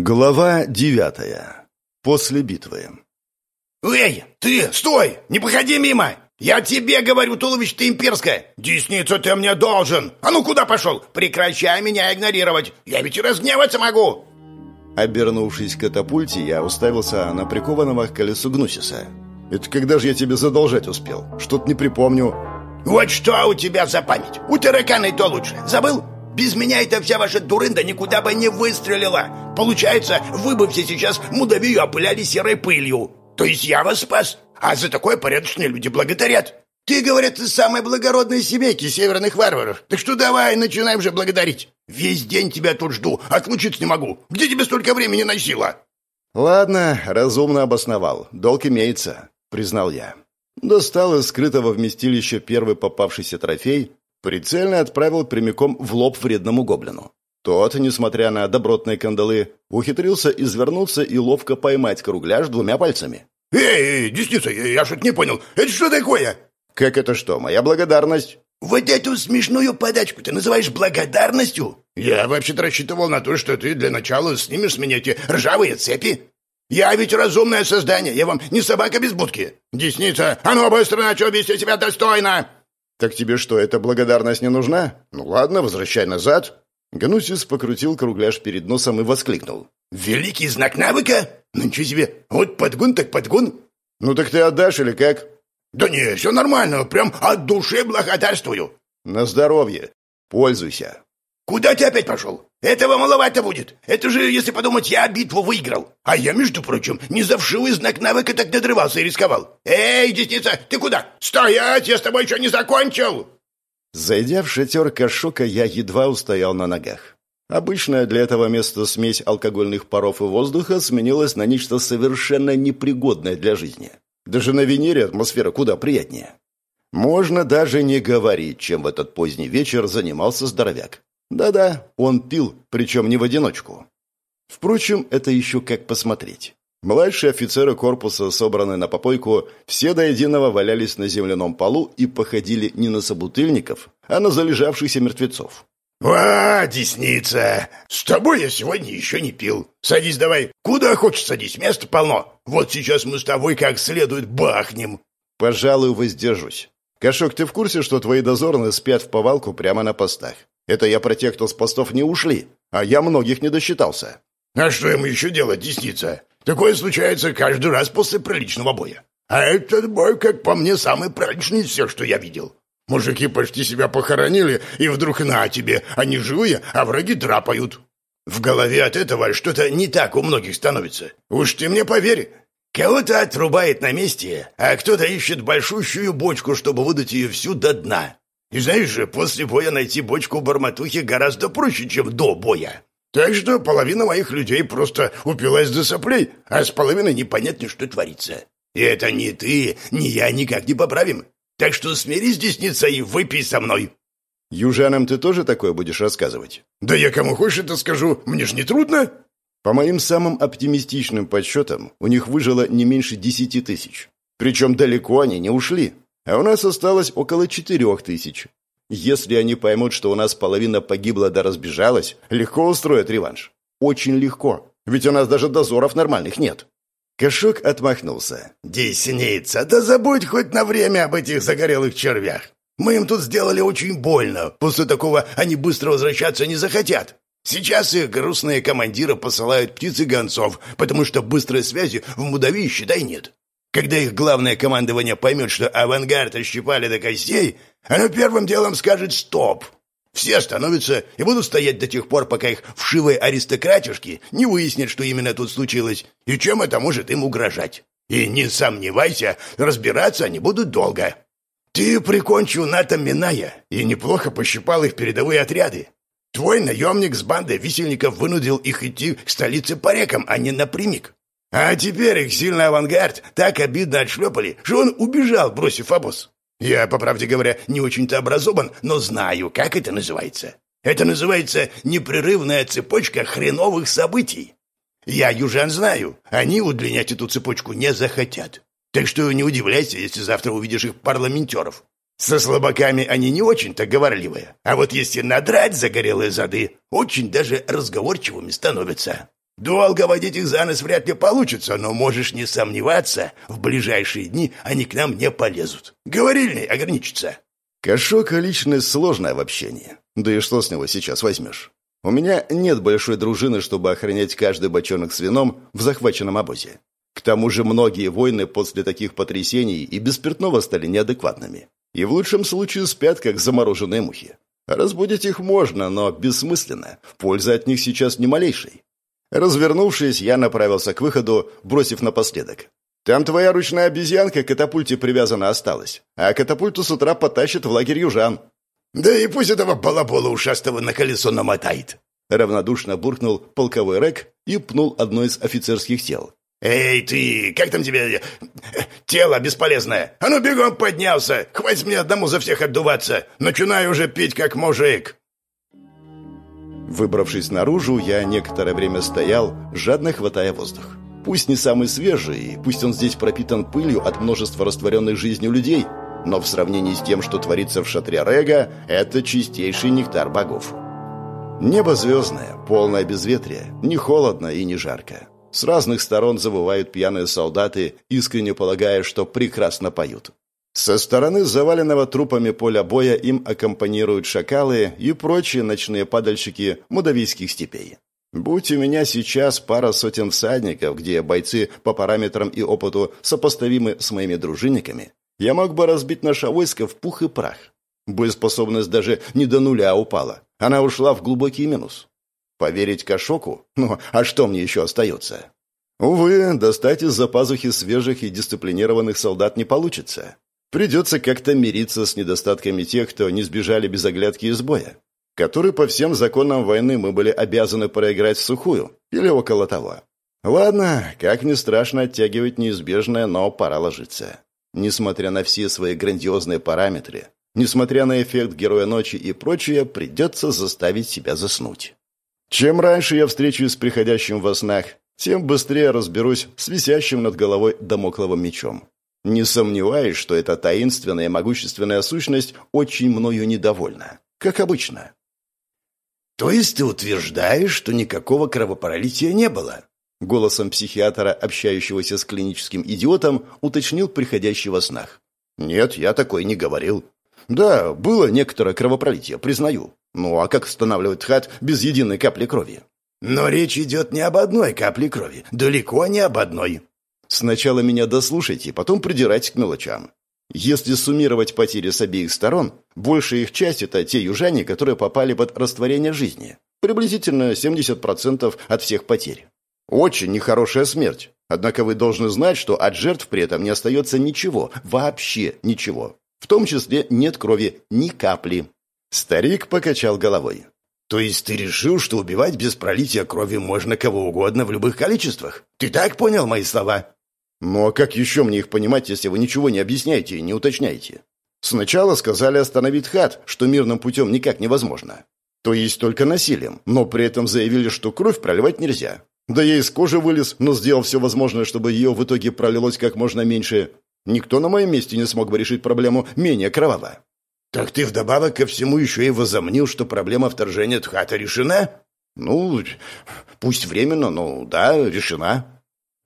Глава девятая. После битвы. «Эй, ты, стой! Не проходи мимо! Я тебе говорю, туловище ты имперское! Десницу ты мне должен! А ну куда пошел? Прекращай меня игнорировать! Я ведь и разгневаться могу!» Обернувшись к катапульте, я уставился на прикованного к колесу Гнусиса. «Это когда же я тебе задолжать успел? Что-то не припомню». «Вот что у тебя за память? У таракана и то лучше. Забыл? Без меня эта вся ваша дурында никуда бы не выстрелила. Получается, вы бы все сейчас мудавию опыляли серой пылью. То есть я вас спас, а за такое порядочные люди благодарят. Ты, говорят, из самой благородной семейки северных варваров. Так что давай, начинаем же благодарить. Весь день тебя тут жду, отлучиться не могу. Где тебе столько времени носило? Ладно, разумно обосновал. Долг имеется, признал я. Достал из скрытого вместилища первый попавшийся трофей Прицельно отправил прямиком в лоб вредному гоблину. Тот, несмотря на добротные кандалы, ухитрился извернуться и ловко поймать кругляш двумя пальцами. «Эй, эй десница, я, я что-то не понял. Это что такое?» «Как это что? Моя благодарность». «Вот эту смешную подачку ты называешь благодарностью?» «Я вообще-то рассчитывал на то, что ты для начала снимешь с меня эти ржавые цепи. Я ведь разумное создание, я вам не собака без будки. Десница, а ну быстро начал вести себя достойно!» «Так тебе что, эта благодарность не нужна? Ну ладно, возвращай назад». Ганусис покрутил кругляш перед носом и воскликнул. «Великий знак навыка? Ну ничего себе, вот подгон так подгон». «Ну так ты отдашь или как?» «Да не, все нормально, прям от души благодарствую». «На здоровье. Пользуйся». «Куда ты опять пошел? Этого маловато будет. Это же, если подумать, я битву выиграл. А я, между прочим, не за вшивый знак навыка так надрывался и рисковал. Эй, десница, ты куда? Стоять, я с тобой еще не закончил!» Зайдя в шатер Кашока, я едва устоял на ногах. Обычная для этого места смесь алкогольных паров и воздуха сменилась на нечто совершенно непригодное для жизни. Даже на Венере атмосфера куда приятнее. Можно даже не говорить, чем в этот поздний вечер занимался здоровяк. Да-да, он пил, причем не в одиночку. Впрочем, это еще как посмотреть. Младшие офицеры корпуса, собранные на попойку, все до единого валялись на земляном полу и походили не на собутыльников, а на залежавшихся мертвецов. «А, десница! С тобой я сегодня еще не пил. Садись давай. Куда хочешь садись, места полно. Вот сейчас мы с тобой как следует бахнем». «Пожалуй, воздержусь. Кашок, ты в курсе, что твои дозорные спят в повалку прямо на постах? Это я про тех, кто с постов не ушли, а я многих не досчитался». «А что ему еще делать, десница? Такое случается каждый раз после приличного боя. А этот бой, как по мне, самый приличный из всех, что я видел. Мужики почти себя похоронили, и вдруг на тебе, они живые, а враги драпают. В голове от этого что-то не так у многих становится. Уж ты мне поверь. Кого-то отрубает на месте, а кто-то ищет большущую бочку, чтобы выдать ее всю до дна. И знаешь же, после боя найти бочку барматухи гораздо проще, чем до боя. Так что половина моих людей просто упилась до соплей, а с половиной непонятно, что творится. И это ни ты, ни я никак не поправим. Так что смирись, десница, и выпей со мной. Южанам ты тоже такое будешь рассказывать? Да я кому хочешь это скажу, мне ж не трудно. По моим самым оптимистичным подсчетам, у них выжило не меньше десяти тысяч. Причем далеко они не ушли а у нас осталось около четырех тысяч. Если они поймут, что у нас половина погибла да разбежалась, легко устроят реванш. Очень легко, ведь у нас даже дозоров нормальных нет». Кашук отмахнулся. «Десница, да забудь хоть на время об этих загорелых червях. Мы им тут сделали очень больно. После такого они быстро возвращаться не захотят. Сейчас их грустные командиры посылают птицы гонцов, потому что быстрой связи в Мудавии, считай, нет. Когда их главное командование поймет, что авангард ощипали до костей, оно первым делом скажет «стоп». Все остановятся и будут стоять до тех пор, пока их вшивые аристократишки не выяснят, что именно тут случилось и чем это может им угрожать. И не сомневайся, разбираться они будут долго. Ты прикончил Ната Миная и неплохо пощипал их передовые отряды. Твой наемник с бандой висельников вынудил их идти к столице по рекам, а не напрямик. А теперь их сильный авангард так обидно отшлепали, что он убежал, бросив обоз. Я, по правде говоря, не очень-то образован, но знаю, как это называется. Это называется непрерывная цепочка хреновых событий. Я южан знаю, они удлинять эту цепочку не захотят. Так что не удивляйся, если завтра увидишь их парламентеров. Со слабаками они не очень-то говорливые, а вот если надрать загорелые зады, очень даже разговорчивыми становятся. Долго водить их за нос вряд ли получится, но можешь не сомневаться, в ближайшие дни они к нам не полезут. Говорильный ограничится». Кошока личность сложная в общении. Да и что с него сейчас возьмешь? У меня нет большой дружины, чтобы охранять каждый бочонок с вином в захваченном обозе. К тому же многие воины после таких потрясений и без спиртного стали неадекватными. И в лучшем случае спят, как замороженные мухи. Разбудить их можно, но бессмысленно. Пользы от них сейчас ни малейшей. Развернувшись, я направился к выходу, бросив напоследок. «Там твоя ручная обезьянка к катапульте привязана осталась, а катапульту с утра потащит в лагерь южан». «Да и пусть этого балабола ушастого на колесо намотает!» Равнодушно буркнул полковой рэк и пнул одно из офицерских тел. «Эй, ты, как там тебе... тело бесполезное? А ну бегом поднялся! Хватит мне одному за всех отдуваться! Начинаю уже пить как мужик!» Выбравшись наружу, я некоторое время стоял, жадно хватая воздух. Пусть не самый свежий, пусть он здесь пропитан пылью от множества растворенных жизнью людей, но в сравнении с тем, что творится в шатре Рега, это чистейший нектар богов. Небо звездное, полное безветрие, не холодно и не жарко. С разных сторон завывают пьяные солдаты, искренне полагая, что прекрасно поют. Со стороны заваленного трупами поля боя им аккомпанируют шакалы и прочие ночные падальщики мудавийских степей. Будь у меня сейчас пара сотен всадников, где бойцы по параметрам и опыту сопоставимы с моими дружинниками, я мог бы разбить наше войско в пух и прах. Боеспособность даже не до нуля упала. Она ушла в глубокий минус. Поверить Кашоку? Ну, а что мне еще остается? Увы, достать из-за пазухи свежих и дисциплинированных солдат не получится. Придется как-то мириться с недостатками тех, кто не сбежали без оглядки из боя, который по всем законам войны мы были обязаны проиграть в сухую или около того. Ладно, как ни страшно оттягивать неизбежное, но пора ложиться. Несмотря на все свои грандиозные параметры, несмотря на эффект Героя Ночи и прочее, придется заставить себя заснуть. Чем раньше я встречусь с приходящим во снах, тем быстрее разберусь с висящим над головой домокловым мечом. Не сомневаюсь, что эта таинственная и могущественная сущность очень мною недовольна. Как обычно. «То есть ты утверждаешь, что никакого кровопролития не было?» Голосом психиатра, общающегося с клиническим идиотом, уточнил приходящий во снах. «Нет, я такой не говорил. Да, было некоторое кровопролитие, признаю. Ну а как останавливать хат без единой капли крови? Но речь идет не об одной капле крови, далеко не об одной. Сначала меня дослушайте, потом придирайтесь к мелочам. Если суммировать потери с обеих сторон, большая их часть – это те южане, которые попали под растворение жизни. Приблизительно 70% от всех потерь. Очень нехорошая смерть. Однако вы должны знать, что от жертв при этом не остается ничего, вообще ничего. В том числе нет крови ни капли. Старик покачал головой. «То есть ты решил, что убивать без пролития крови можно кого угодно в любых количествах? Ты так понял мои слова?» «Ну а как еще мне их понимать, если вы ничего не объясняете и не уточняете? Сначала сказали остановить хат, что мирным путем никак невозможно. То есть только насилием, но при этом заявили, что кровь проливать нельзя. Да я из кожи вылез, но сделал все возможное, чтобы ее в итоге пролилось как можно меньше. Никто на моем месте не смог бы решить проблему менее кроваво. «Так ты вдобавок ко всему еще и возомнил, что проблема вторжения Тхата решена?» «Ну, пусть временно, но да, решена».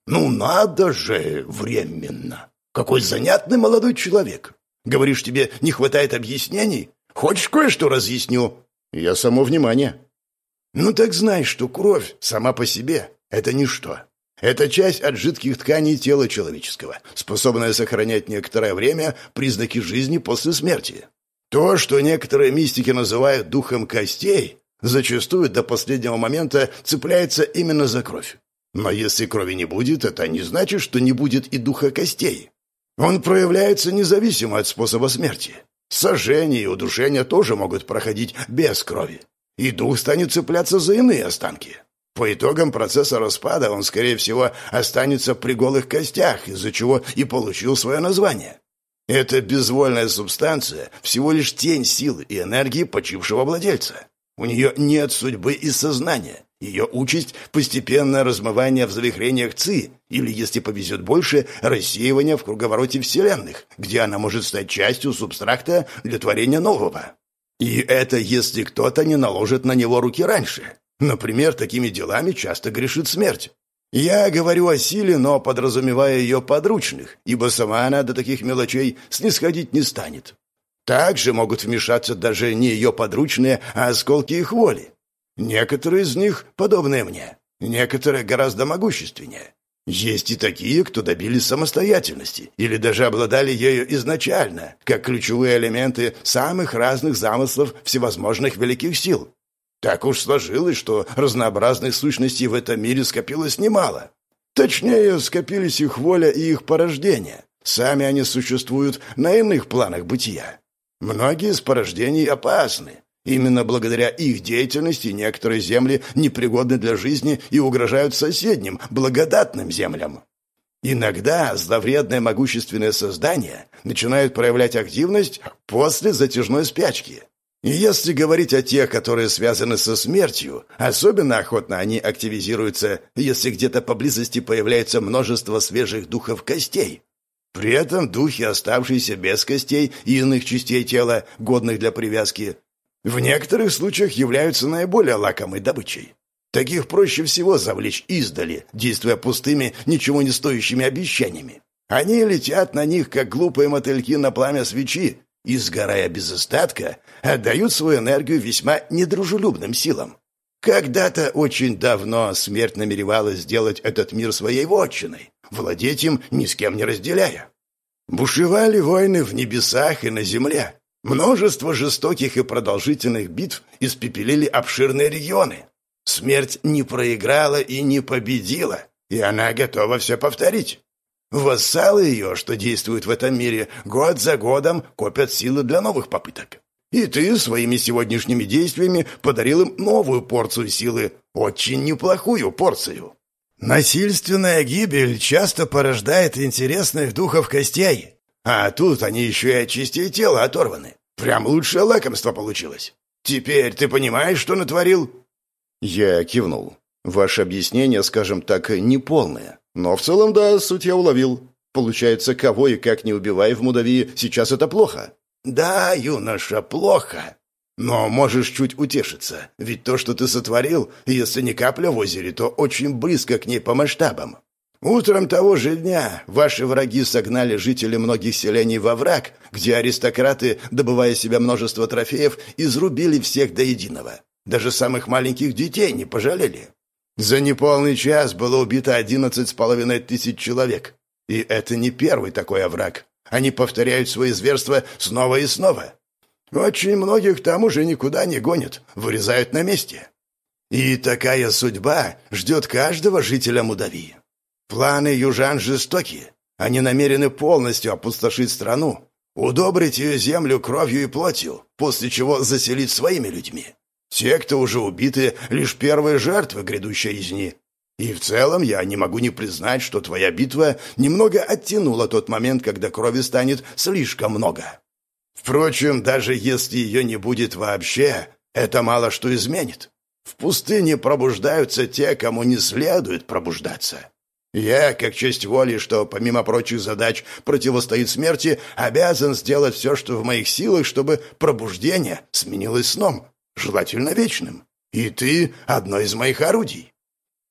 «Ну надо же, временно! Какой занятный молодой человек! Говоришь, тебе не хватает объяснений? Хочешь кое-что разъясню?» «Я само внимание». «Ну так знай, что кровь сама по себе — это ничто. Это часть от жидких тканей тела человеческого, способная сохранять некоторое время признаки жизни после смерти. То, что некоторые мистики называют духом костей, зачастую до последнего момента цепляется именно за кровь. Но если крови не будет, это не значит, что не будет и духа костей. Он проявляется независимо от способа смерти. Сожжение и удушение тоже могут проходить без крови. И дух станет цепляться за иные останки. По итогам процесса распада он, скорее всего, останется при голых костях, из-за чего и получил свое название. Эта безвольная субстанция – всего лишь тень силы и энергии почившего владельца. У нее нет судьбы и сознания. Ее участь – постепенное размывание в завихрениях ЦИ, или, если повезет больше, рассеивание в круговороте вселенных, где она может стать частью субстракта для творения нового. И это если кто-то не наложит на него руки раньше. Например, такими делами часто грешит смерть. Я говорю о силе, но подразумевая ее подручных, ибо сама она до таких мелочей снисходить не станет. Также могут вмешаться даже не ее подручные, а осколки их воли. Некоторые из них подобные мне, некоторые гораздо могущественнее. Есть и такие, кто добились самостоятельности или даже обладали ею изначально, как ключевые элементы самых разных замыслов всевозможных великих сил. Так уж сложилось, что разнообразных сущностей в этом мире скопилось немало. Точнее, скопились их воля и их порождение. Сами они существуют на иных планах бытия. Многие из порождений опасны. Именно благодаря их деятельности некоторые земли непригодны для жизни и угрожают соседним, благодатным землям. Иногда зловредное могущественное создание начинает проявлять активность после затяжной спячки. И если говорить о тех, которые связаны со смертью, особенно охотно они активизируются, если где-то поблизости появляется множество свежих духов костей. При этом духи, оставшиеся без костей и иных частей тела, годных для привязки, в некоторых случаях являются наиболее лакомой добычей. Таких проще всего завлечь издали, действуя пустыми, ничего не стоящими обещаниями. Они летят на них, как глупые мотыльки на пламя свечи, и, сгорая без остатка, отдают свою энергию весьма недружелюбным силам. Когда-то очень давно смерть намеревалась сделать этот мир своей вотчиной, владеть им ни с кем не разделяя. Бушевали войны в небесах и на земле. Множество жестоких и продолжительных битв испепелили обширные регионы. Смерть не проиграла и не победила, и она готова все повторить. Вассалы ее, что действуют в этом мире, год за годом копят силы для новых попыток. И ты своими сегодняшними действиями подарил им новую порцию силы, очень неплохую порцию. Насильственная гибель часто порождает интересных духов костей, а тут они еще и от частей тела оторваны. Прям лучшее лакомство получилось. Теперь ты понимаешь, что натворил?» Я кивнул. «Ваше объяснение, скажем так, неполное. Но в целом, да, суть я уловил. Получается, кого и как не убивай в Мудавии, сейчас это плохо. Да, юноша, плохо. Но можешь чуть утешиться, ведь то, что ты сотворил, если не капля в озере, то очень близко к ней по масштабам. Утром того же дня ваши враги согнали жителей многих селений во враг, где аристократы, добывая себе множество трофеев, изрубили всех до единого. Даже самых маленьких детей не пожалели. За неполный час было убито одиннадцать с половиной тысяч человек. И это не первый такой овраг. Они повторяют свои зверства снова и снова. Очень многих там уже никуда не гонят, вырезают на месте. И такая судьба ждет каждого жителя Мудавии. Планы южан жестокие. Они намерены полностью опустошить страну, удобрить ее землю кровью и плотью, после чего заселить своими людьми. Те, кто уже убиты, лишь первые жертвы грядущей резни. И в целом я не могу не признать, что твоя битва немного оттянула тот момент, когда крови станет слишком много. Впрочем, даже если ее не будет вообще, это мало что изменит. В пустыне пробуждаются те, кому не следует пробуждаться. Я, как честь воли, что помимо прочих задач противостоит смерти, обязан сделать все, что в моих силах, чтобы пробуждение сменилось сном, желательно вечным. И ты — одно из моих орудий».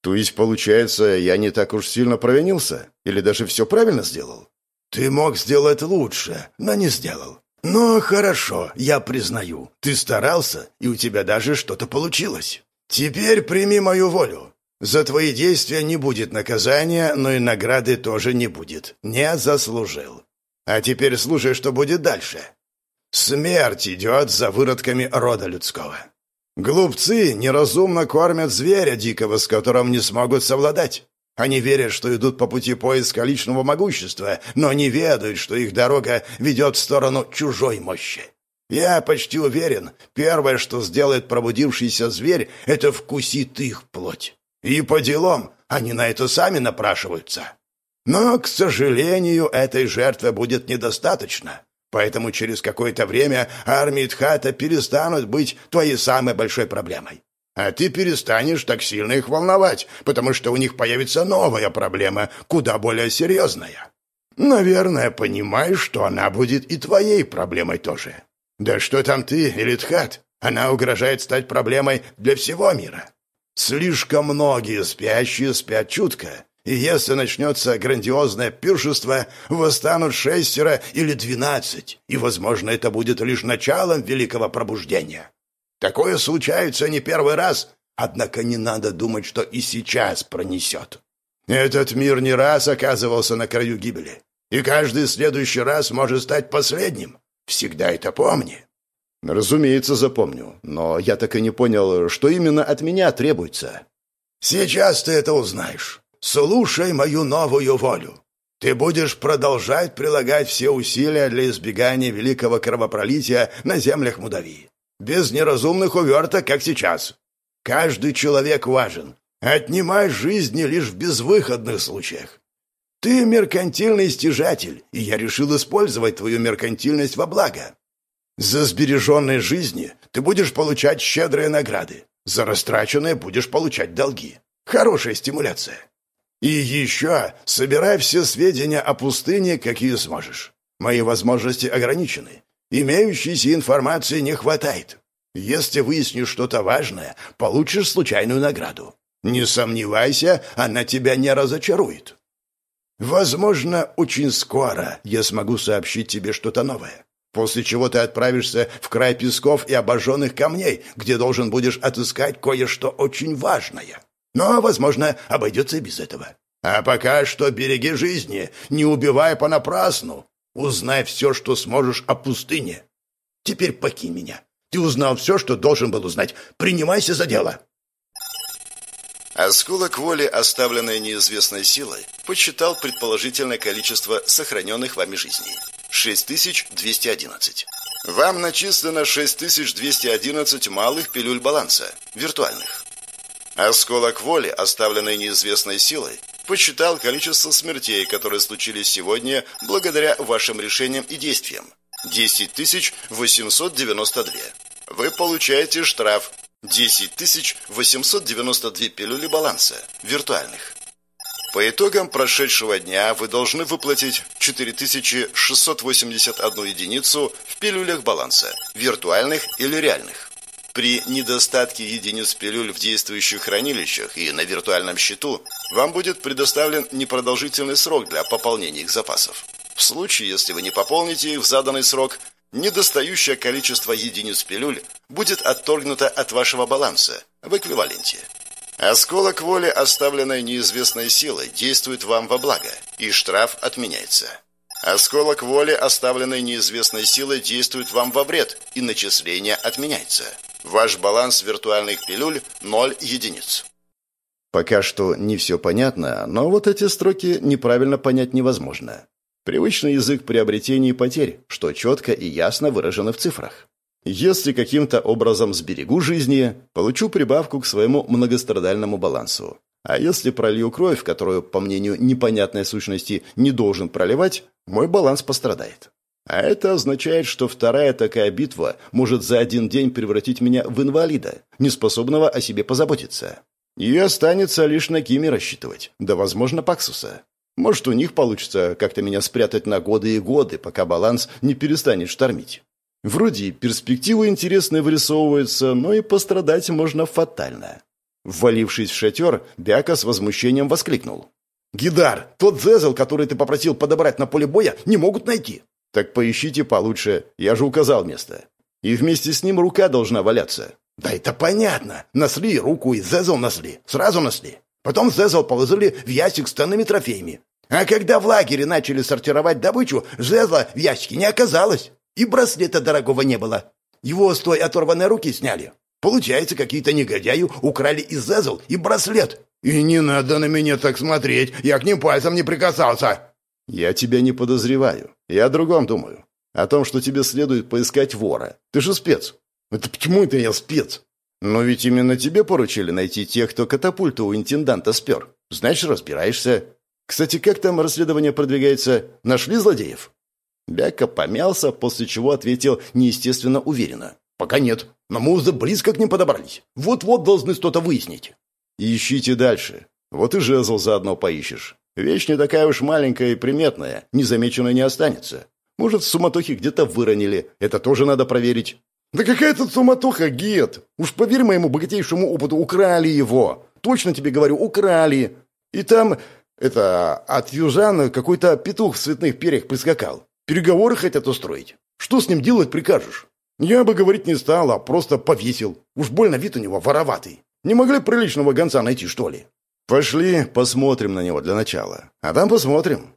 «То есть, получается, я не так уж сильно провинился? Или даже все правильно сделал?» «Ты мог сделать лучше, но не сделал. Но хорошо, я признаю. Ты старался, и у тебя даже что-то получилось. Теперь прими мою волю. За твои действия не будет наказания, но и награды тоже не будет. Не заслужил. А теперь слушай, что будет дальше. Смерть идет за выродками рода людского. Глупцы неразумно кормят зверя дикого, с которым не смогут совладать. Они верят, что идут по пути поиска личного могущества, но не ведают, что их дорога ведет в сторону чужой мощи. Я почти уверен, первое, что сделает пробудившийся зверь, это вкусит их плоть. И по делам они на это сами напрашиваются. Но, к сожалению, этой жертвы будет недостаточно. Поэтому через какое-то время армии Тхата перестанут быть твоей самой большой проблемой. А ты перестанешь так сильно их волновать, потому что у них появится новая проблема, куда более серьезная. Наверное, понимаешь, что она будет и твоей проблемой тоже. Да что там ты или Тхат? Она угрожает стать проблемой для всего мира. Слишком многие спящие спят чутко, и если начнется грандиозное пиршество, восстанут шестеро или двенадцать, и, возможно, это будет лишь началом великого пробуждения. Такое случается не первый раз, однако не надо думать, что и сейчас пронесет. Этот мир не раз оказывался на краю гибели, и каждый следующий раз может стать последним. Всегда это помни. Разумеется, запомню, но я так и не понял, что именно от меня требуется. Сейчас ты это узнаешь. Слушай мою новую волю. Ты будешь продолжать прилагать все усилия для избегания великого кровопролития на землях Мудавии. Без неразумных уверток, как сейчас. Каждый человек важен. Отнимай жизни лишь в безвыходных случаях. Ты меркантильный стяжатель, и я решил использовать твою меркантильность во благо. За сбереженные жизни ты будешь получать щедрые награды. За растраченные будешь получать долги. Хорошая стимуляция. И еще собирай все сведения о пустыне, какие сможешь. Мои возможности ограничены. Имеющейся информации не хватает. Если выяснишь что-то важное, получишь случайную награду. Не сомневайся, она тебя не разочарует. Возможно, очень скоро я смогу сообщить тебе что-то новое. После чего ты отправишься в край песков и обожженных камней, где должен будешь отыскать кое-что очень важное. Но, возможно, обойдется и без этого. А пока что береги жизни, не убивай понапрасну. Узнай все, что сможешь о пустыне. Теперь покинь меня. Ты узнал все, что должен был узнать. Принимайся за дело. Осколок воли, оставленный неизвестной силой, подсчитал предположительное количество сохраненных вами жизней. 6211. Вам начислено 6211 малых пилюль баланса, виртуальных. Осколок воли, оставленный неизвестной силой, посчитал количество смертей, которые случились сегодня благодаря вашим решениям и действиям. 10 892. Вы получаете штраф 10 892 пилюли баланса, виртуальных. По итогам прошедшего дня вы должны выплатить 4681 единицу в пилюлях баланса, виртуальных или реальных. При недостатке единиц пилюль в действующих хранилищах и на виртуальном счету вам будет предоставлен непродолжительный срок для пополнения их запасов. В случае, если вы не пополните их в заданный срок, недостающее количество единиц пилюль будет отторгнуто от вашего баланса в эквиваленте. Осколок воли, оставленной неизвестной силой, действует вам во благо, и штраф отменяется. Осколок воли, оставленной неизвестной силой, действует вам во вред, и начисление отменяется. Ваш баланс виртуальных пилюль – 0 единиц. Пока что не все понятно, но вот эти строки неправильно понять невозможно. Привычный язык приобретений и потерь, что четко и ясно выражено в цифрах. Если каким-то образом сберегу жизни, получу прибавку к своему многострадальному балансу. А если пролью кровь, которую, по мнению непонятной сущности, не должен проливать, мой баланс пострадает. А это означает, что вторая такая битва может за один день превратить меня в инвалида, неспособного о себе позаботиться. И останется лишь на Киме рассчитывать, да, возможно, Паксуса. Может, у них получится как-то меня спрятать на годы и годы, пока баланс не перестанет штормить. Вроде перспективы интересные вырисовываются, но и пострадать можно фатально. Ввалившись в шатер, Бяка с возмущением воскликнул. «Гидар, тот зезл, который ты попросил подобрать на поле боя, не могут найти. «Так поищите получше, я же указал место. И вместе с ним рука должна валяться». «Да это понятно. Насли руку и зезл насли. Сразу насли. Потом зезл положили в ящик с ценными трофеями. А когда в лагере начали сортировать добычу, жезла в ящике не оказалось. И браслета дорогого не было. Его с той оторванной руки сняли. Получается, какие-то негодяи украли и зезл, и браслет. И не надо на меня так смотреть, я к ним пальцем не прикасался. «Я тебя не подозреваю. Я о другом думаю. О том, что тебе следует поискать вора. Ты же спец». «Это почему это я спец?» «Но ведь именно тебе поручили найти тех, кто катапульту у интенданта спер. Значит, разбираешься. Кстати, как там расследование продвигается? Нашли злодеев?» Бяка помялся, после чего ответил неестественно уверенно. «Пока нет. Но мы уже близко к ним подобрались. Вот-вот должны что-то выяснить». «Ищите дальше. Вот и жезл заодно поищешь. Вещь не такая уж маленькая и приметная, незамеченной не останется. Может, в суматохе где-то выронили, это тоже надо проверить. «Да какая тут суматоха, Гет! Уж поверь моему богатейшему опыту, украли его! Точно тебе говорю, украли! И там, это, от южан какой-то петух в цветных перьях прискакал. Переговоры хотят устроить. Что с ним делать прикажешь? Я бы говорить не стал, а просто повесил. Уж больно вид у него вороватый. Не могли приличного гонца найти, что ли? Пошли, посмотрим на него для начала. А там посмотрим.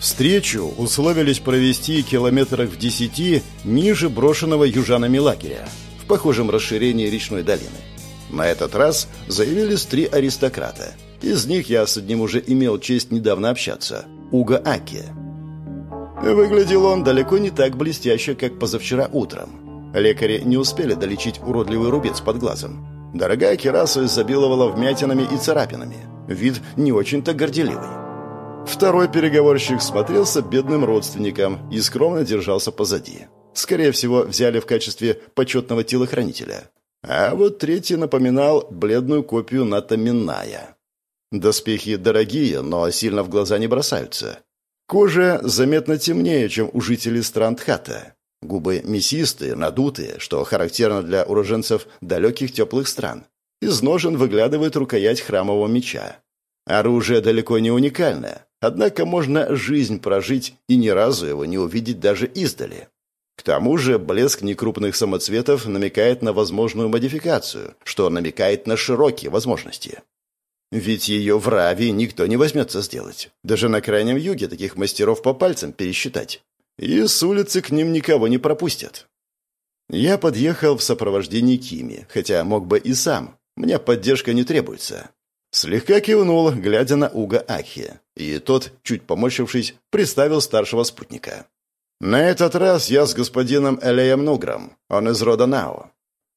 Встречу условились провести километрах в десяти ниже брошенного южанами лагеря, в похожем расширении речной долины. На этот раз заявились три аристократа. Из них я с одним уже имел честь недавно общаться – Уга Аки. Выглядел он далеко не так блестяще, как позавчера утром. Лекари не успели долечить уродливый рубец под глазом. Дорогая кераса изобиловала вмятинами и царапинами. Вид не очень-то горделивый. Второй переговорщик смотрелся бедным родственником и скромно держался позади. Скорее всего, взяли в качестве почетного телохранителя. А вот третий напоминал бледную копию Ната Минная. Доспехи дорогие, но сильно в глаза не бросаются. Кожа заметно темнее, чем у жителей стран Тхата. Губы мясистые, надутые, что характерно для уроженцев далеких теплых стран. Из ножен выглядывает рукоять храмового меча. Оружие далеко не уникальное, однако можно жизнь прожить и ни разу его не увидеть даже издали. К тому же блеск некрупных самоцветов намекает на возможную модификацию, что намекает на широкие возможности. Ведь ее в Раве никто не возьмется сделать. Даже на Крайнем Юге таких мастеров по пальцам пересчитать. И с улицы к ним никого не пропустят. Я подъехал в сопровождении Кими, хотя мог бы и сам. Мне поддержка не требуется. Слегка кивнул, глядя на Уга Ахи, и тот, чуть поморщившись, представил старшего спутника. «На этот раз я с господином Элеем Нугром, он из рода Нао».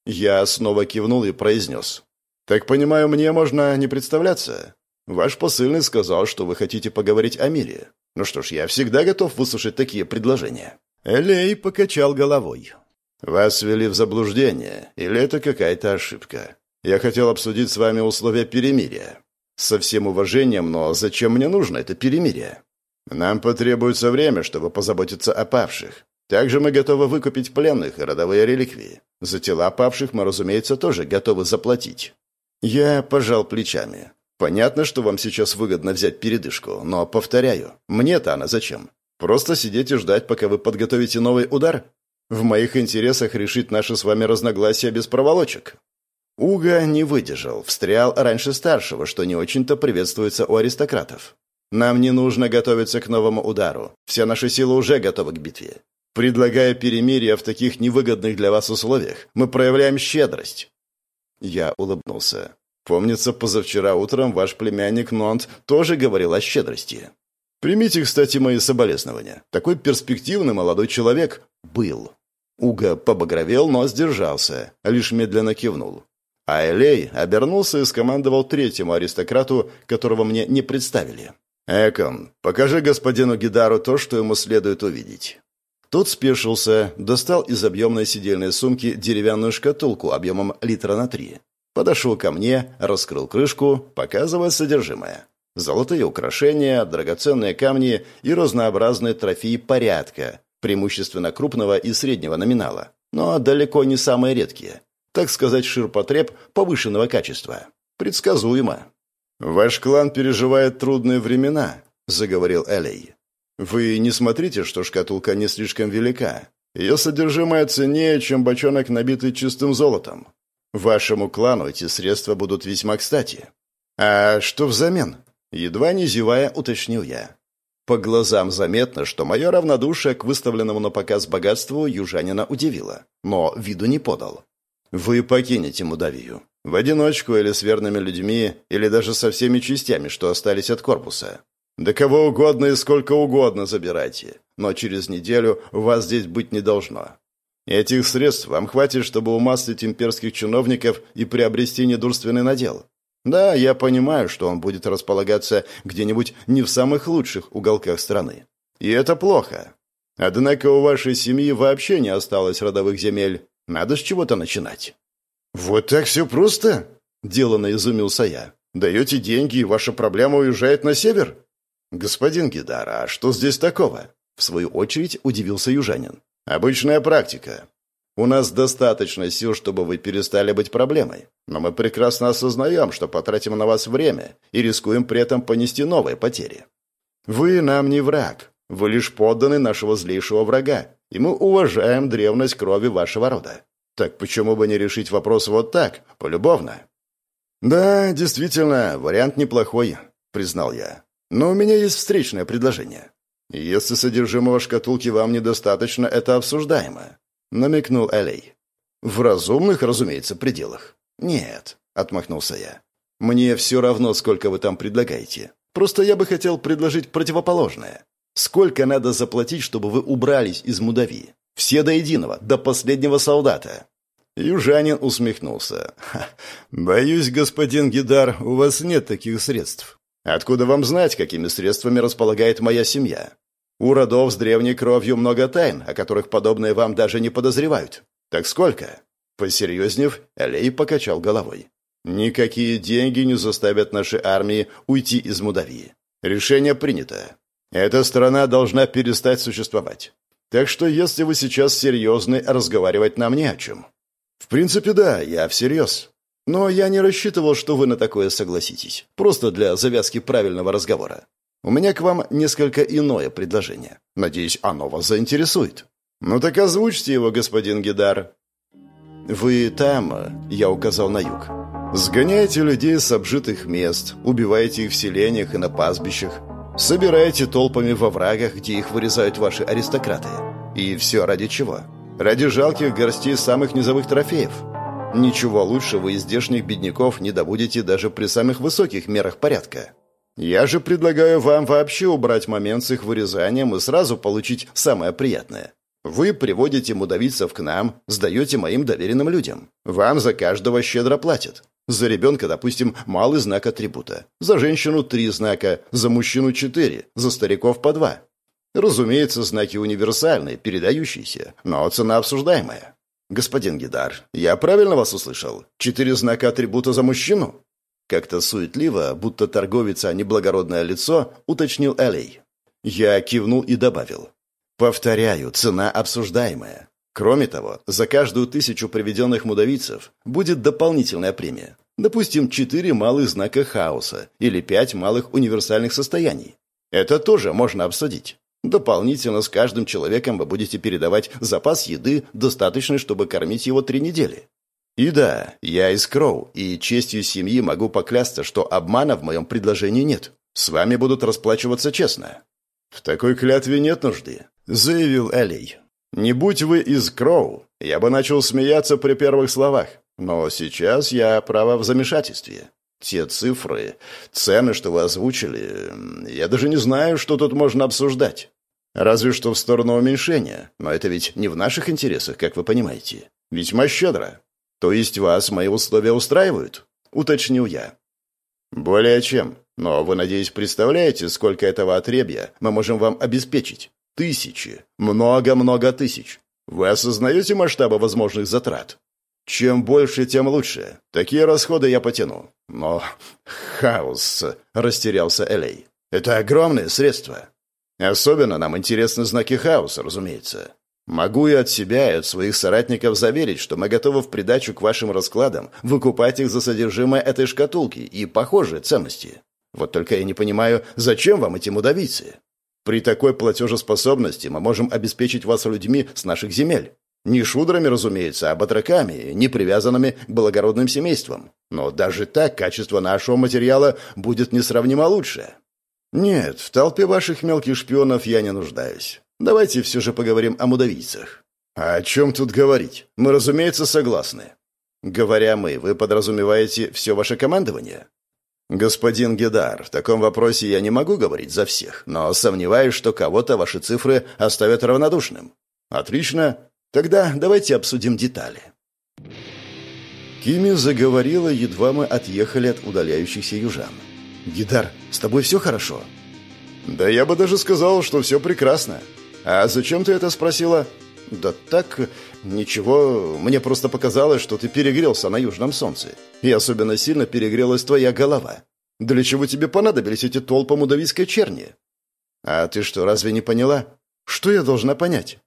Я снова кивнул и произнес. «Так понимаю, мне можно не представляться? Ваш посыльный сказал, что вы хотите поговорить о мире. Ну что ж, я всегда готов выслушать такие предложения». Элей покачал головой. «Вас ввели в заблуждение, или это какая-то ошибка? Я хотел обсудить с вами условия перемирия. Со всем уважением, но зачем мне нужно это перемирие? Нам потребуется время, чтобы позаботиться о павших. Также мы готовы выкупить пленных и родовые реликвии. За тела павших мы, разумеется, тоже готовы заплатить. Я пожал плечами. Понятно, что вам сейчас выгодно взять передышку, но, повторяю, мне-то она зачем? Просто сидеть и ждать, пока вы подготовите новый удар? В моих интересах решить наши с вами разногласия без проволочек. Уга не выдержал, встрял раньше старшего, что не очень-то приветствуется у аристократов. Нам не нужно готовиться к новому удару. Все наши силы уже готовы к битве. Предлагая перемирие в таких невыгодных для вас условиях, мы проявляем щедрость. Я улыбнулся. Помнится, позавчера утром ваш племянник Нонт тоже говорил о щедрости. Примите, кстати, мои соболезнования. Такой перспективный молодой человек был. Уга побагровел, но сдержался, лишь медленно кивнул. А Элей обернулся и скомандовал третьему аристократу, которого мне не представили. «Экон, покажи господину Гидару то, что ему следует увидеть». Тот спешился, достал из объемной сидельной сумки деревянную шкатулку объемом литра на три. Подошел ко мне, раскрыл крышку, показывая содержимое. Золотые украшения, драгоценные камни и разнообразные трофеи порядка, преимущественно крупного и среднего номинала, но далеко не самые редкие так сказать, ширпотреб повышенного качества. Предсказуемо. «Ваш клан переживает трудные времена», — заговорил Элей. «Вы не смотрите, что шкатулка не слишком велика. Ее содержимое ценнее, чем бочонок, набитый чистым золотом. Вашему клану эти средства будут весьма кстати». «А что взамен?» — едва не зевая, уточнил я. По глазам заметно, что мое равнодушие к выставленному на показ богатству южанина удивило, но виду не подал. Вы покинете Мудавию. В одиночку или с верными людьми, или даже со всеми частями, что остались от корпуса. Да кого угодно и сколько угодно забирайте. Но через неделю вас здесь быть не должно. Этих средств вам хватит, чтобы умаслить имперских чиновников и приобрести недурственный надел. Да, я понимаю, что он будет располагаться где-нибудь не в самых лучших уголках страны. И это плохо. Однако у вашей семьи вообще не осталось родовых земель, надо с чего-то начинать». «Вот так все просто?» – деланно изумился я. «Даете деньги, и ваша проблема уезжает на север?» «Господин Гидар, а что здесь такого?» В свою очередь удивился южанин. «Обычная практика. У нас достаточно сил, чтобы вы перестали быть проблемой. Но мы прекрасно осознаем, что потратим на вас время и рискуем при этом понести новые потери. Вы нам не враг. Вы лишь подданы нашего злейшего врага, и мы уважаем древность крови вашего рода. Так почему бы не решить вопрос вот так, полюбовно? Да, действительно, вариант неплохой, признал я. Но у меня есть встречное предложение. Если содержимого шкатулки вам недостаточно, это обсуждаемо, намекнул Элей. В разумных, разумеется, пределах. Нет, отмахнулся я. Мне все равно, сколько вы там предлагаете. Просто я бы хотел предложить противоположное. Сколько надо заплатить, чтобы вы убрались из Мудавии? Все до единого, до последнего солдата». Южанин усмехнулся. «Боюсь, господин Гидар, у вас нет таких средств. Откуда вам знать, какими средствами располагает моя семья? У родов с древней кровью много тайн, о которых подобные вам даже не подозревают. Так сколько?» Посерьезнев, Алей покачал головой. «Никакие деньги не заставят наши армии уйти из Мудавии. Решение принято. Эта страна должна перестать существовать. Так что, если вы сейчас серьезны, разговаривать нам не о чем. В принципе, да, я всерьез. Но я не рассчитывал, что вы на такое согласитесь. Просто для завязки правильного разговора. У меня к вам несколько иное предложение. Надеюсь, оно вас заинтересует. Ну так озвучьте его, господин Гидар. Вы там, я указал на юг. Сгоняете людей с обжитых мест, убиваете их в селениях и на пастбищах, Собираете толпами во врагах, где их вырезают ваши аристократы. И все ради чего? Ради жалких горстей самых низовых трофеев. Ничего лучше вы из здешних бедняков не добудете даже при самых высоких мерах порядка. Я же предлагаю вам вообще убрать момент с их вырезанием и сразу получить самое приятное. Вы приводите мудавицев к нам, сдаете моим доверенным людям. Вам за каждого щедро платят. За ребенка, допустим, малый знак атрибута. За женщину три знака, за мужчину четыре, за стариков по два. Разумеется, знаки универсальные, передающиеся, но цена обсуждаемая. Господин Гидар, я правильно вас услышал? Четыре знака атрибута за мужчину? Как-то суетливо, будто торговец, а не благородное лицо, уточнил Элей. Я кивнул и добавил. Повторяю, цена обсуждаемая. Кроме того, за каждую тысячу приведенных мудавицев будет дополнительная премия. Допустим, четыре малых знака хаоса или пять малых универсальных состояний. Это тоже можно обсудить. Дополнительно с каждым человеком вы будете передавать запас еды, достаточный, чтобы кормить его три недели. И да, я из Кроу, и честью семьи могу поклясться, что обмана в моем предложении нет. С вами будут расплачиваться честно. В такой клятве нет нужды, заявил Элей. Не будь вы из Кроу, я бы начал смеяться при первых словах. Но сейчас я, право, в замешательстве. Те цифры, цены, что вы озвучили, я даже не знаю, что тут можно обсуждать. Разве что в сторону уменьшения. Но это ведь не в наших интересах, как вы понимаете. Весьма щедро. То есть вас мои условия устраивают? Уточнил я. Более чем. Но вы, надеюсь, представляете, сколько этого отребья мы можем вам обеспечить? Тысячи. Много-много тысяч. Вы осознаете масштабы возможных затрат? Чем больше, тем лучше. Такие расходы я потяну. Но хаос, растерялся Элей. Это огромные средства. Особенно нам интересны знаки хаоса, разумеется. Могу и от себя, и от своих соратников заверить, что мы готовы в придачу к вашим раскладам выкупать их за содержимое этой шкатулки и похожие ценности. Вот только я не понимаю, зачем вам эти мудавицы? При такой платежеспособности мы можем обеспечить вас людьми с наших земель. Не шудрами, разумеется, а батраками, не привязанными к благородным семействам. Но даже так качество нашего материала будет несравнимо лучше. Нет, в толпе ваших мелких шпионов я не нуждаюсь. Давайте все же поговорим о мудавийцах. А о чем тут говорить? Мы, разумеется, согласны. Говоря мы, вы подразумеваете все ваше командование? «Господин Гедар, в таком вопросе я не могу говорить за всех, но сомневаюсь, что кого-то ваши цифры оставят равнодушным». «Отлично. Тогда давайте обсудим детали». Кими заговорила, едва мы отъехали от удаляющихся южан. «Гидар, с тобой все хорошо?» «Да я бы даже сказал, что все прекрасно. А зачем ты это спросила?» «Да так, ничего, мне просто показалось, что ты перегрелся на южном солнце. И особенно сильно перегрелась твоя голова. Для чего тебе понадобились эти толпы мудавийской черни?» «А ты что, разве не поняла? Что я должна понять?»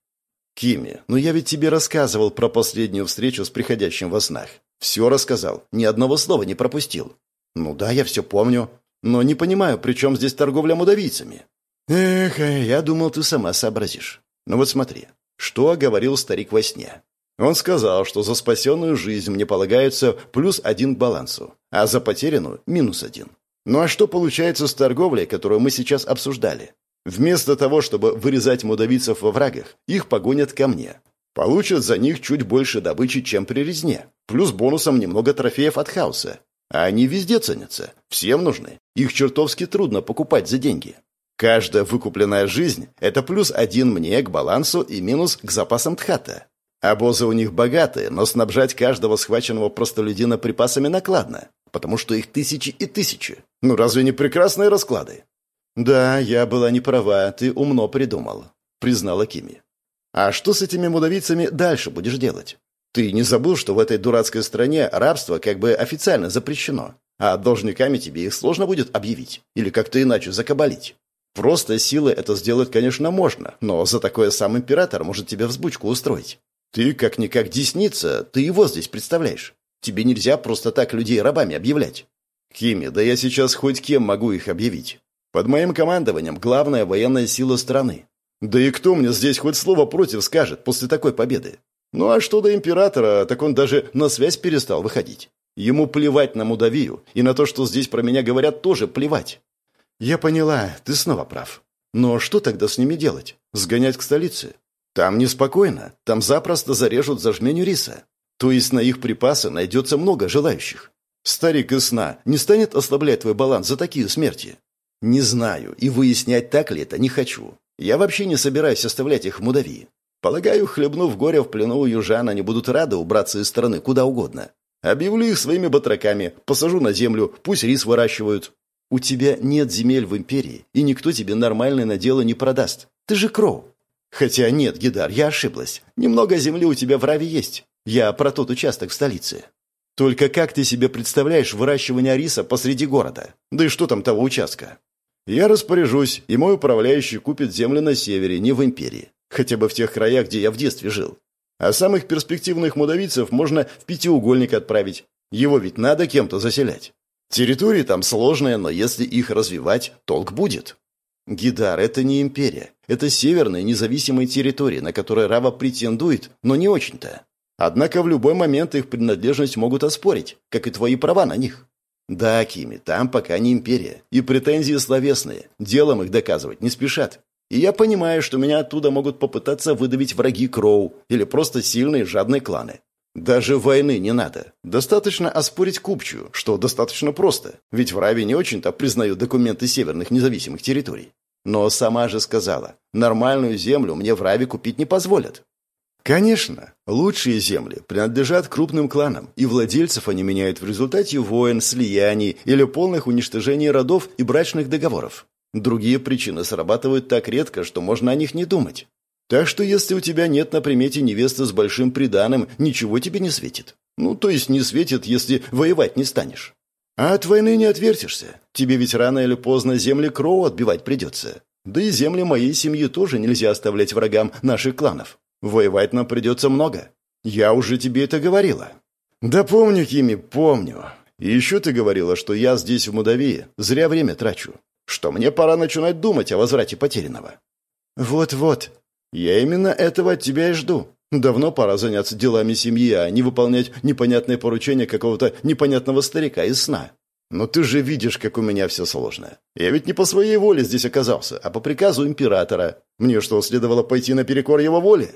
Кими, ну я ведь тебе рассказывал про последнюю встречу с приходящим во снах. Все рассказал, ни одного слова не пропустил. Ну да, я все помню, но не понимаю, при чем здесь торговля мудавийцами. Эх, я думал, ты сама сообразишь. Ну вот смотри, что говорил старик во сне. Он сказал, что за спасенную жизнь мне полагается плюс один к балансу, а за потерянную – минус один. Ну а что получается с торговлей, которую мы сейчас обсуждали? Вместо того, чтобы вырезать мудавицев во врагах, их погонят ко мне. Получат за них чуть больше добычи, чем при резне. Плюс бонусом немного трофеев от хаоса. А они везде ценятся. Всем нужны. Их чертовски трудно покупать за деньги. Каждая выкупленная жизнь – это плюс один мне к балансу и минус к запасам Тхата. Обозы у них богатые, но снабжать каждого схваченного простолюдина припасами накладно, потому что их тысячи и тысячи. Ну разве не прекрасные расклады? «Да, я была не права, ты умно придумал», — признала Кими. «А что с этими мудавицами дальше будешь делать? Ты не забыл, что в этой дурацкой стране рабство как бы официально запрещено, а должниками тебе их сложно будет объявить или как-то иначе закабалить? Просто силой это сделать, конечно, можно, но за такое сам император может тебе взбучку устроить. Ты как-никак десница, ты его здесь представляешь. Тебе нельзя просто так людей рабами объявлять. Кими, да я сейчас хоть кем могу их объявить. Под моим командованием главная военная сила страны. Да и кто мне здесь хоть слово против скажет после такой победы? Ну а что до императора, так он даже на связь перестал выходить. Ему плевать на Мудавию, и на то, что здесь про меня говорят, тоже плевать. Я поняла, ты снова прав. Но что тогда с ними делать? Сгонять к столице? Там неспокойно, там запросто зарежут за жменю риса. То есть на их припасы найдется много желающих. Старик из сна не станет ослаблять твой баланс за такие смерти? Не знаю, и выяснять, так ли это, не хочу. Я вообще не собираюсь оставлять их в Мудавии. Полагаю, хлебнув горе в плену у южан, они будут рады убраться из страны куда угодно. Объявлю их своими батраками, посажу на землю, пусть рис выращивают. У тебя нет земель в империи, и никто тебе нормальное на дело не продаст. Ты же Кроу. Хотя нет, Гидар, я ошиблась. Немного земли у тебя в Раве есть. Я про тот участок в столице. Только как ты себе представляешь выращивание риса посреди города? Да и что там того участка? Я распоряжусь, и мой управляющий купит землю на севере, не в империи. Хотя бы в тех краях, где я в детстве жил. А самых перспективных мудавицев можно в пятиугольник отправить. Его ведь надо кем-то заселять. Территории там сложные, но если их развивать, толк будет. Гидар – это не империя. Это северные независимые территории, на которые Рава претендует, но не очень-то. Однако в любой момент их принадлежность могут оспорить, как и твои права на них. Да, Кими, там пока не империя. И претензии словесные. Делом их доказывать не спешат. И я понимаю, что меня оттуда могут попытаться выдавить враги Кроу или просто сильные жадные кланы. Даже войны не надо. Достаточно оспорить купчую, что достаточно просто. Ведь в Раве не очень-то признают документы северных независимых территорий. Но сама же сказала, нормальную землю мне в Раве купить не позволят. Конечно, лучшие земли принадлежат крупным кланам, и владельцев они меняют в результате войн, слияний или полных уничтожений родов и брачных договоров. Другие причины срабатывают так редко, что можно о них не думать. Так что если у тебя нет на примете невесты с большим приданым, ничего тебе не светит. Ну, то есть не светит, если воевать не станешь. А от войны не отвертишься. Тебе ведь рано или поздно земли Кроу отбивать придется. Да и земли моей семьи тоже нельзя оставлять врагам наших кланов. Воевать нам придется много. Я уже тебе это говорила». «Да помню, Кими, помню. И еще ты говорила, что я здесь, в Мудавии, зря время трачу. Что мне пора начинать думать о возврате потерянного». «Вот-вот. Я именно этого от тебя и жду. Давно пора заняться делами семьи, а не выполнять непонятные поручения какого-то непонятного старика из сна. Но ты же видишь, как у меня все сложно. Я ведь не по своей воле здесь оказался, а по приказу императора. Мне что, следовало пойти наперекор его воле?»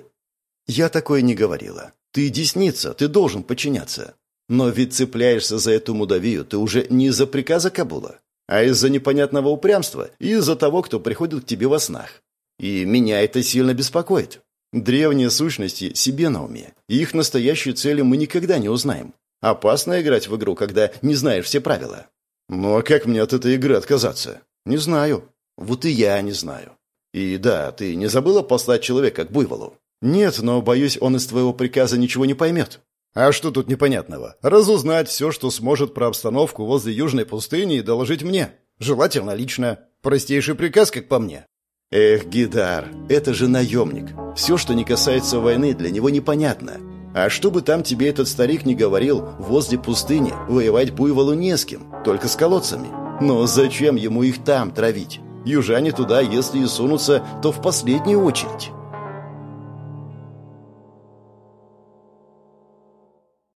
«Я такое не говорила. Ты десница, ты должен подчиняться. Но ведь цепляешься за эту мудавию ты уже не из-за приказа Кабула, а из-за непонятного упрямства и из-за того, кто приходит к тебе во снах. И меня это сильно беспокоит. Древние сущности себе на уме, их настоящие цели мы никогда не узнаем. Опасно играть в игру, когда не знаешь все правила. Ну а как мне от этой игры отказаться? Не знаю. Вот и я не знаю. И да, ты не забыла послать человека к буйволу? «Нет, но, боюсь, он из твоего приказа ничего не поймет». «А что тут непонятного? Разузнать все, что сможет про обстановку возле Южной пустыни и доложить мне. Желательно лично. Простейший приказ, как по мне». Эх, Гидар, это же наемник. Все, что не касается войны, для него непонятно. А что бы там тебе этот старик не говорил, возле пустыни воевать буйволу не с кем, только с колодцами. Но зачем ему их там травить? Южане туда, если и сунутся, то в последнюю очередь.